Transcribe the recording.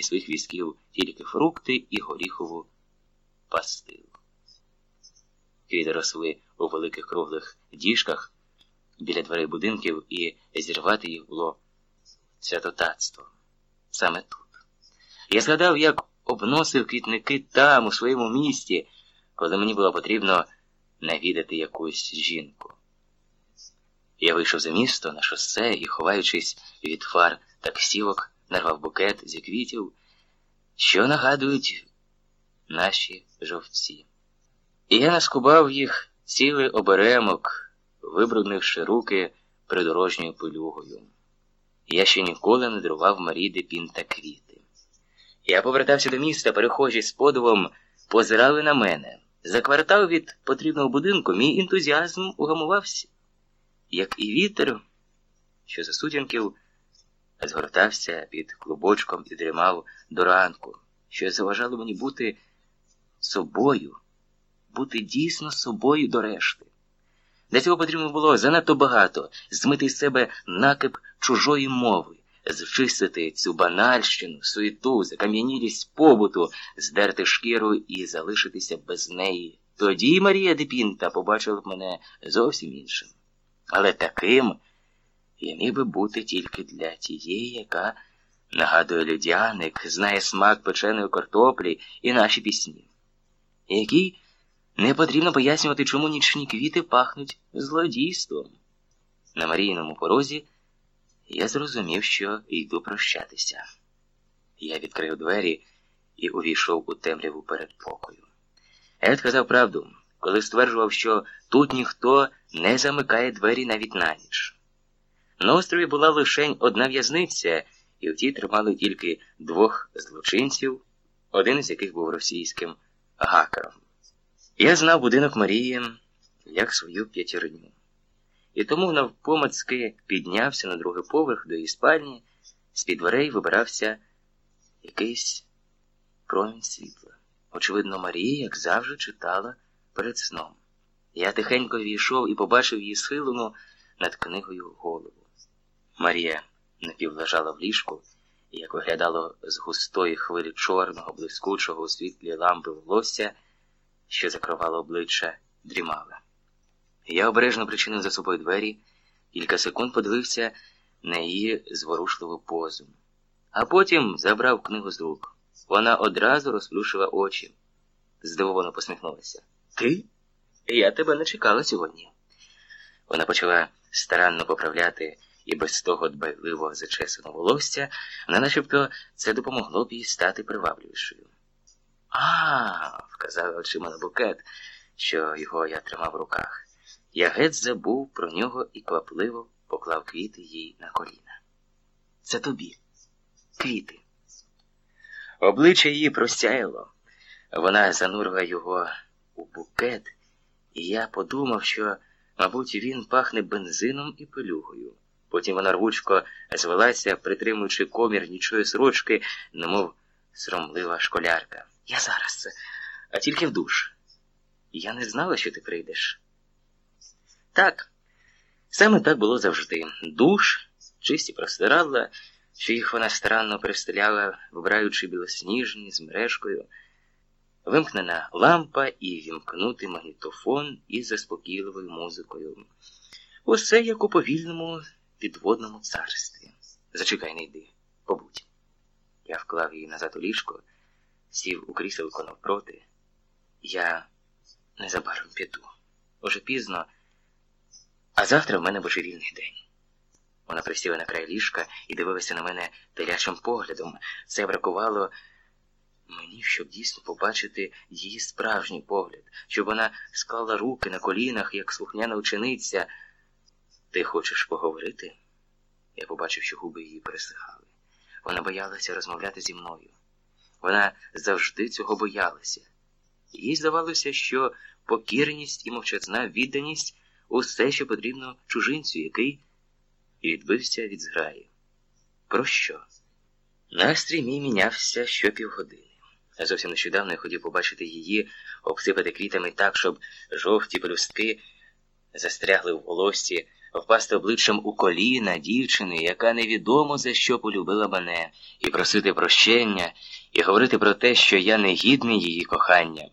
зі своїх візків тільки фрукти і горіхову пастилу. Квіти росли у великих круглих діжках біля дверей будинків, і зірвати їх було святотатство. Саме тут. Я згадав, як обносив квітники там, у своєму місті, коли мені було потрібно навідати якусь жінку. Я вийшов за місто на шосе і, ховаючись від фар таксівок, нарвав букет зі квітів, що нагадують наші жовці. І я наскубав їх цілий оберемок, вибруднивши руки придорожньою пилюгою. Я ще ніколи не дарував Марії Депінта квіти. Я повертався до міста, перехожі з подивом позирали на мене. За квартал від потрібного будинку мій ентузіазм угамувався, як і вітер, що за сутінків згортався під клубочком і дрімав до ранку, що заважало мені бути собою, бути дійсно собою до решти. Для цього потрібно було занадто багато змити з себе накип чужої мови, зчистити цю банальщину, суету, закам'янілість побуту, здерти шкіру і залишитися без неї. Тоді Марія Депінта побачила б мене зовсім іншим. Але таким міг би бути тільки для тієї, яка нагадує льодяник, знає смак печеної картоплі і наші пісні, якій не потрібно пояснювати, чому нічні квіти пахнуть злодійством. На Марійному порозі я зрозумів, що йду прощатися. Я відкрив двері і увійшов у темряву передпокою. Ед казав правду, коли стверджував, що тут ніхто не замикає двері навіть на ніч. На острові була лише одна в'язниця, і в тій тримали тільки двох злочинців, один з яких був російським гакером. Я знав будинок Марії як свою п'ятірню. І тому навпомацьки піднявся на другий поверх до її спальні, з-під дверей вибирався якийсь промінь світла. Очевидно, Марія, як завжди, читала перед сном. Я тихенько війшов і побачив її схилену над книгою голову. Марія напівлежала в ліжку, і як виглядало з густої хвилі чорного, блискучого у світлі лампи волосся, що закривало обличчя, дрімала. Я обережно причинив за собою двері, кілька секунд подивився на її зворушливу позу, а потім забрав книгу з рук. Вона одразу розплющила очі, здивовано посміхнулася. Ти? Я тебе не чекала сьогодні. Вона почала старанно поправляти і без того дбайливо зачесано волосся, вона начебто це допомогло б їй стати привабливішою. А, вказав очима на букет, що його я тримав в руках. Я геть забув про нього і квапливо поклав квіти їй на коліна. Це тобі, квіти. Обличчя її простяяло. Вона занурила його у букет, і я подумав, що, мабуть, він пахне бензином і пилюгою. Потім вона рвучко звелася, притримуючи комір нічої сорочки, немов сромлива школярка. Я зараз, а тільки в душ. Я не знала, що ти прийдеш. Так, саме так було завжди. Душ, чисті простирадла, що їх вона старанно пристеляла, вибираючи білосніжні з мережкою, вимкнена лампа і вімкнутий магнітофон із заспокійливою музикою. Усе як у повільному підводному царстві. Зачекай, не йди, побудь. Я вклав її назад у ліжко, сів у кріселко навпроти. Я незабаром піду. Уже пізно, а завтра в мене божевільний день. Вона присіла на край ліжка і дивилася на мене телячим поглядом. Це бракувало мені, щоб дійсно побачити її справжній погляд, щоб вона склала руки на колінах, як слухняна учениця. Ти хочеш поговорити? Я побачив, що губи її пересихали. Вона боялася розмовляти зі мною. Вона завжди цього боялася. Їй здавалося, що покірність і мовчазна відданість усе, що потрібно чужинцю, який відбився від зграї. Про що? Настрій мій мінявся щопівгодини. Зовсім нещодавно я хотів побачити її, обсипати квітами так, щоб жовті пелюстки застрягли в волосі впасти обличчям у коліна дівчини, яка невідомо за що полюбила мене, і просити прощення, і говорити про те, що я не гідний її кохання.